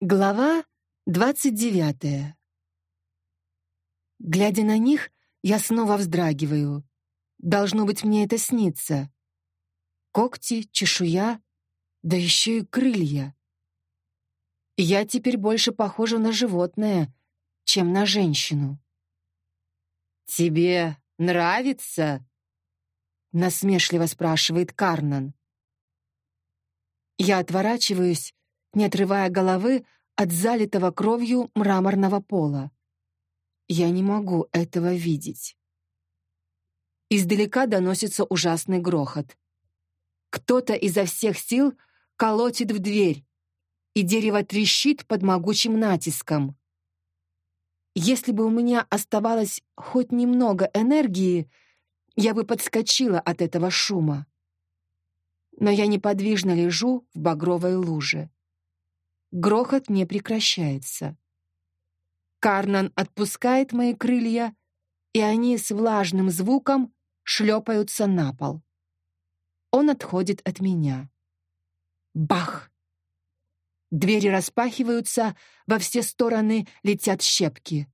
Глава двадцать девятая. Глядя на них, я снова вздрагиваю. Должно быть, мне это снится. Когти, чешуя, да еще и крылья. Я теперь больше похожа на животное, чем на женщину. «Тебе нравится?» — насмешливо спрашивает Карнан. Я отворачиваюсь, не отрывая головы от залитого кровью мраморного пола. Я не могу этого видеть. Издалека доносится ужасный грохот. Кто-то изо всех сил колотит в дверь, и дерево трещит под могучим натиском. Если бы у меня оставалось хоть немного энергии, я бы подскочила от этого шума. Но я неподвижно лежу в багровой луже. Грохот не прекращается. Карнан отпускает мои крылья, и они с влажным звуком шлепаются на пол. Он отходит от меня. Бах! Двери распахиваются, во все стороны летят щепки.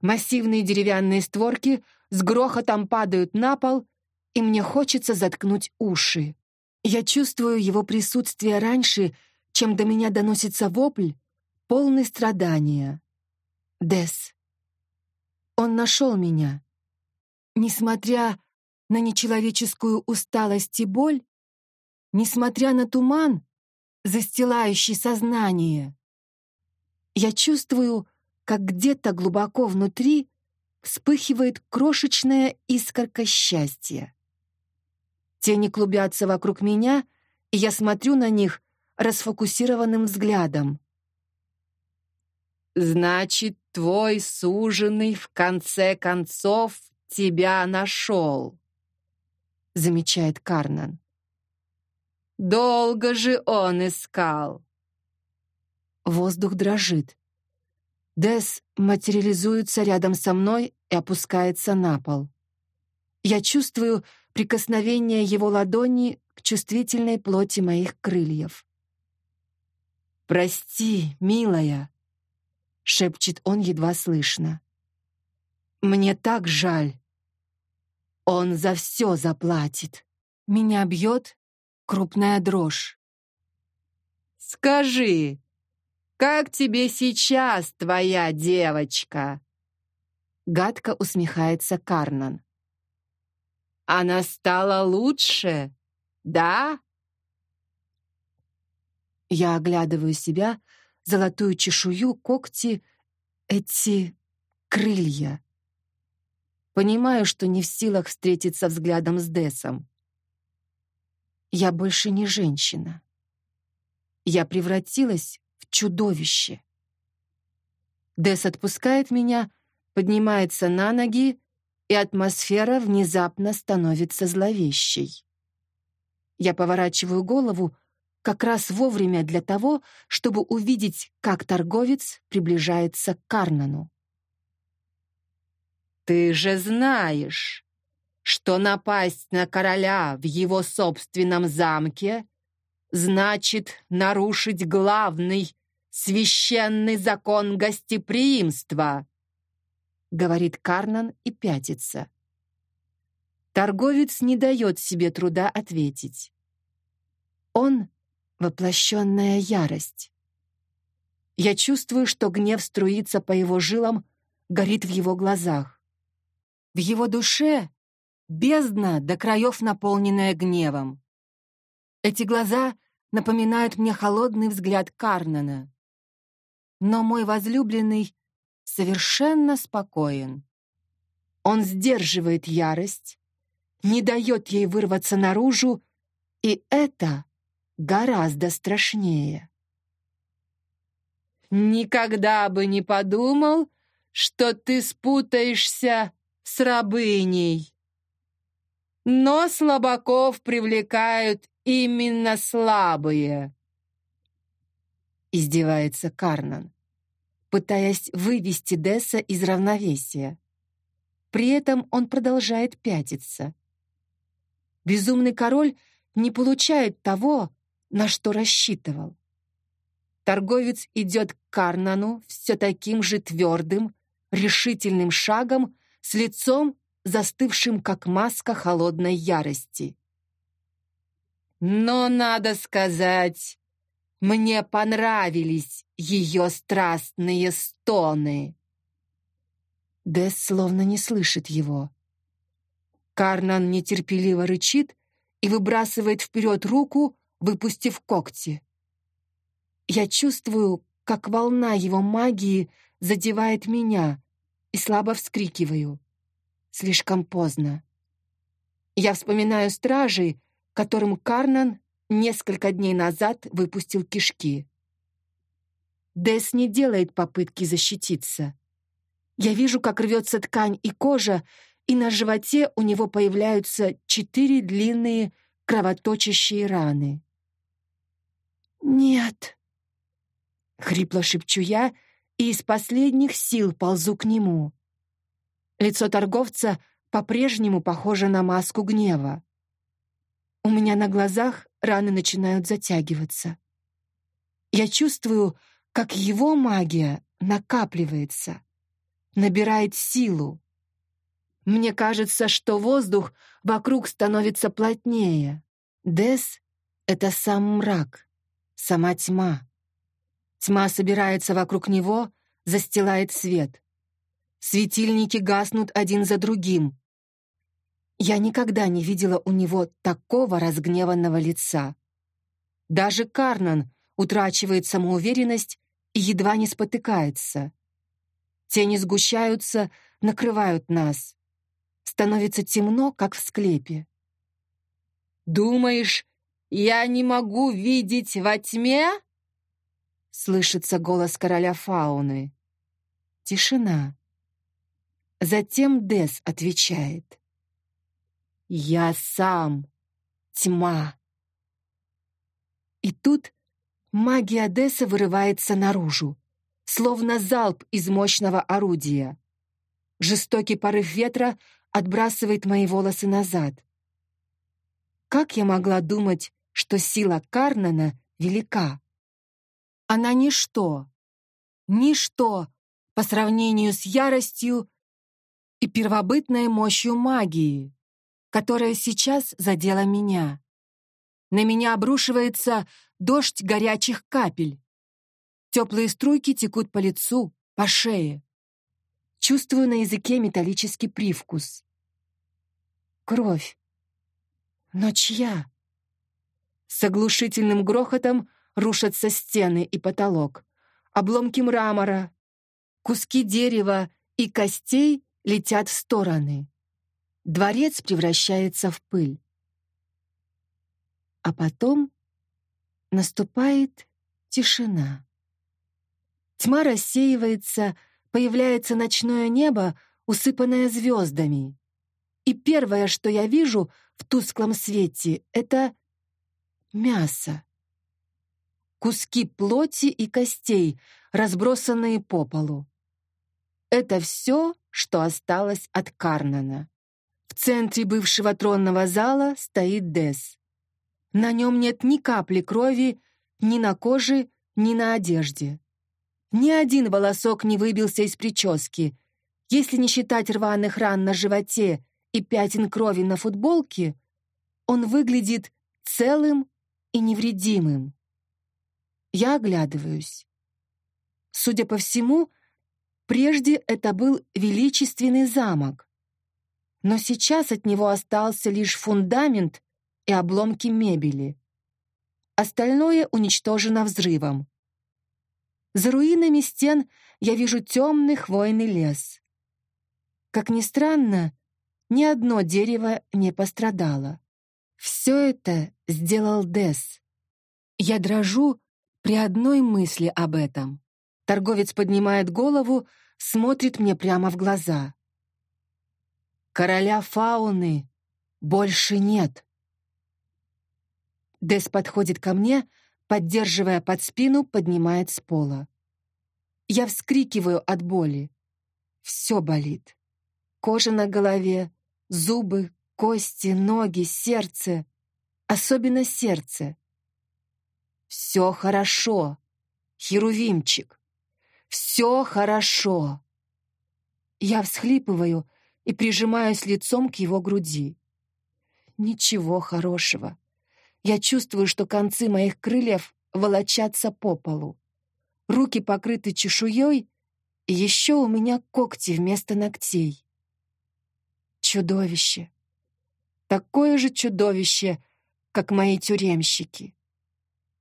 Массивные деревянные створки с грохотом падают на пол, и мне хочется заткнуть уши. Я чувствую его присутствие раньше, чем до меня доносится вопль, полный страдания. Дес. Он нашел меня. Несмотря на нечеловеческую усталость и боль, несмотря на туман, застилающий сознание, я чувствую, как где-то глубоко внутри вспыхивает крошечная искорка счастья. Тени клубятся вокруг меня, и я смотрю на них расфокусированным взглядом. «Значит, твой суженый в конце концов тебя нашел», — замечает Карнан. «Долго же он искал». Воздух дрожит. Дес материализуется рядом со мной и опускается на пол. Я чувствую прикосновение его ладони к чувствительной плоти моих крыльев. «Прости, милая», — шепчет он едва слышно. «Мне так жаль. Он за все заплатит. Меня бьет крупная дрожь. «Скажи, как тебе сейчас твоя девочка?» Гадко усмехается Карнан. «Она стала лучше, да?» Я оглядываю себя, золотую чешую, когти, эти крылья. Понимаю, что не в силах встретиться взглядом с Десом. Я больше не женщина. Я превратилась в чудовище. Дес отпускает меня, поднимается на ноги, и атмосфера внезапно становится зловещей. Я поворачиваю голову, как раз вовремя для того, чтобы увидеть, как торговец приближается к Карнану. «Ты же знаешь, что напасть на короля в его собственном замке значит нарушить главный священный закон гостеприимства», говорит Карнан и пятится. Торговец не дает себе труда ответить. Он воплощенная ярость. Я чувствую, что гнев струится по его жилам, горит в его глазах. В его душе бездна до краев наполненная гневом. Эти глаза напоминают мне холодный взгляд Карнана. Но мой возлюбленный совершенно спокоен. Он сдерживает ярость, не дает ей вырваться наружу, и это гораздо страшнее. «Никогда бы не подумал, что ты спутаешься с рабыней. Но слабаков привлекают именно слабые», — издевается Карнан, пытаясь вывести Десса из равновесия. При этом он продолжает пятиться. Безумный король не получает того, на что рассчитывал. Торговец идет к Карнану все таким же твердым, решительным шагом, с лицом, застывшим, как маска холодной ярости. Но, надо сказать, мне понравились ее страстные стоны. Дес словно не слышит его. Карнан нетерпеливо рычит и выбрасывает вперед руку, выпустив когти. Я чувствую, как волна его магии задевает меня, и слабо вскрикиваю. Слишком поздно. Я вспоминаю стражей, которым Карнан несколько дней назад выпустил кишки. Дес не делает попытки защититься. Я вижу, как рвется ткань и кожа, и на животе у него появляются четыре длинные кровоточащие раны. «Нет», — хрипло шепчу я, и из последних сил ползу к нему. Лицо торговца по-прежнему похоже на маску гнева. У меня на глазах раны начинают затягиваться. Я чувствую, как его магия накапливается, набирает силу. Мне кажется, что воздух вокруг становится плотнее. Дес — это сам мрак, сама тьма. Тьма собирается вокруг него, застилает свет. Светильники гаснут один за другим. Я никогда не видела у него такого разгневанного лица. Даже Карнан утрачивает самоуверенность и едва не спотыкается. Тени сгущаются, накрывают нас. Становится темно, как в склепе. «Думаешь, я не могу видеть во тьме?» Слышится голос короля фауны. Тишина. Затем Дес отвечает. «Я сам тьма». И тут магия Одесса вырывается наружу, словно залп из мощного орудия. Жестокий порыв ветра отбрасывает мои волосы назад. Как я могла думать, что сила Карнана велика? Она ничто, ничто по сравнению с яростью и первобытной мощью магии, которая сейчас задела меня. На меня обрушивается дождь горячих капель. Теплые струйки текут по лицу, по шее. Чувствую на языке металлический привкус. Кровь. Но чья? С оглушительным грохотом рушатся стены и потолок. Обломки мрамора, куски дерева и костей летят в стороны. Дворец превращается в пыль. А потом наступает тишина. Тьма рассеивается, появляется ночное небо, усыпанное звездами. И первое, что я вижу в тусклом свете, — это мясо. Куски плоти и костей, разбросанные по полу. Это все, что осталось от Карнана. В центре бывшего тронного зала стоит Дес. На нем нет ни капли крови, ни на коже, ни на одежде. Ни один волосок не выбился из прически. Если не считать рваных ран на животе и пятен крови на футболке, он выглядит целым и невредимым. Я оглядываюсь. Судя по всему, прежде это был величественный замок. Но сейчас от него остался лишь фундамент и обломки мебели. Остальное уничтожено взрывом. За руинами стен я вижу темный хвойный лес. Как ни странно, ни одно дерево не пострадало. Все это сделал Дес. Я дрожу при одной мысли об этом. Торговец поднимает голову, смотрит мне прямо в глаза. Короля фауны больше нет. Дес подходит ко мне, поддерживая под спину, поднимает с пола. Я вскрикиваю от боли. Все болит. Кожа на голове, зубы, кости, ноги, сердце. Особенно сердце. «Все хорошо», Херувимчик. Все хорошо. Я всхлипываю и прижимаюсь лицом к его груди. Ничего хорошего. Я чувствую, что концы моих крыльев волочатся по полу. Руки покрыты чешуей, и еще у меня когти вместо ногтей. Чудовище. Такое же чудовище, как мои тюремщики.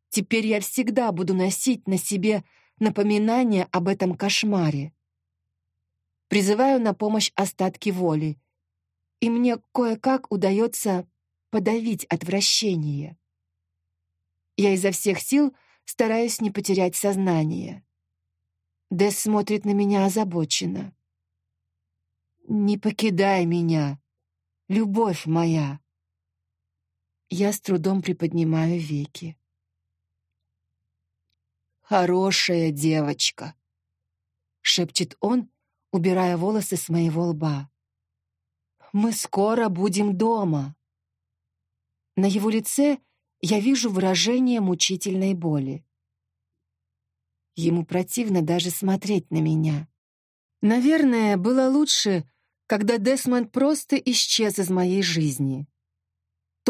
Теперь я всегда буду носить на себе напоминание об этом кошмаре. Призываю на помощь остатки воли, и мне кое-как удается подавить отвращение. Я изо всех сил стараюсь не потерять сознание. Дэс смотрит на меня озабоченно. «Не покидай меня, любовь моя!» Я с трудом приподнимаю веки. «Хорошая девочка», — шепчет он, убирая волосы с моего лба. «Мы скоро будем дома». На его лице я вижу выражение мучительной боли. Ему противно даже смотреть на меня. Наверное, было лучше, когда Десмонд просто исчез из моей жизни.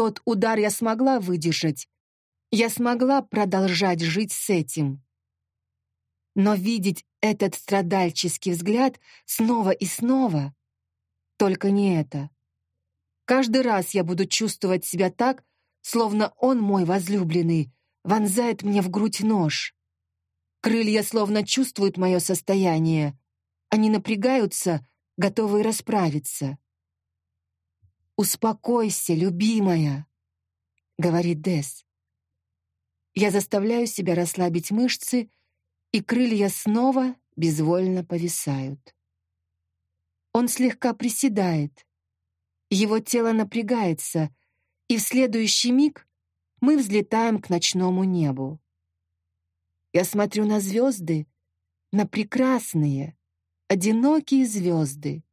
Тот удар я смогла выдержать. Я смогла продолжать жить с этим. Но видеть этот страдальческий взгляд снова и снова — только не это. Каждый раз я буду чувствовать себя так, словно он, мой возлюбленный, вонзает мне в грудь нож. Крылья словно чувствуют мое состояние. Они напрягаются, готовые расправиться. «Успокойся, любимая», — говорит Дес. Я заставляю себя расслабить мышцы и крылья снова безвольно повисают. Он слегка приседает. Его тело напрягается, и в следующий миг мы взлетаем к ночному небу. Я смотрю на звезды, на прекрасные, одинокие звезды,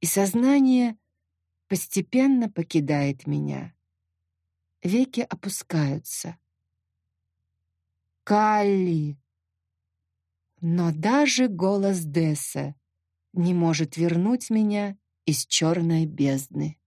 и сознание постепенно покидает меня. Веки опускаются. Калли! Но даже голос Десса не может вернуть меня из черной бездны.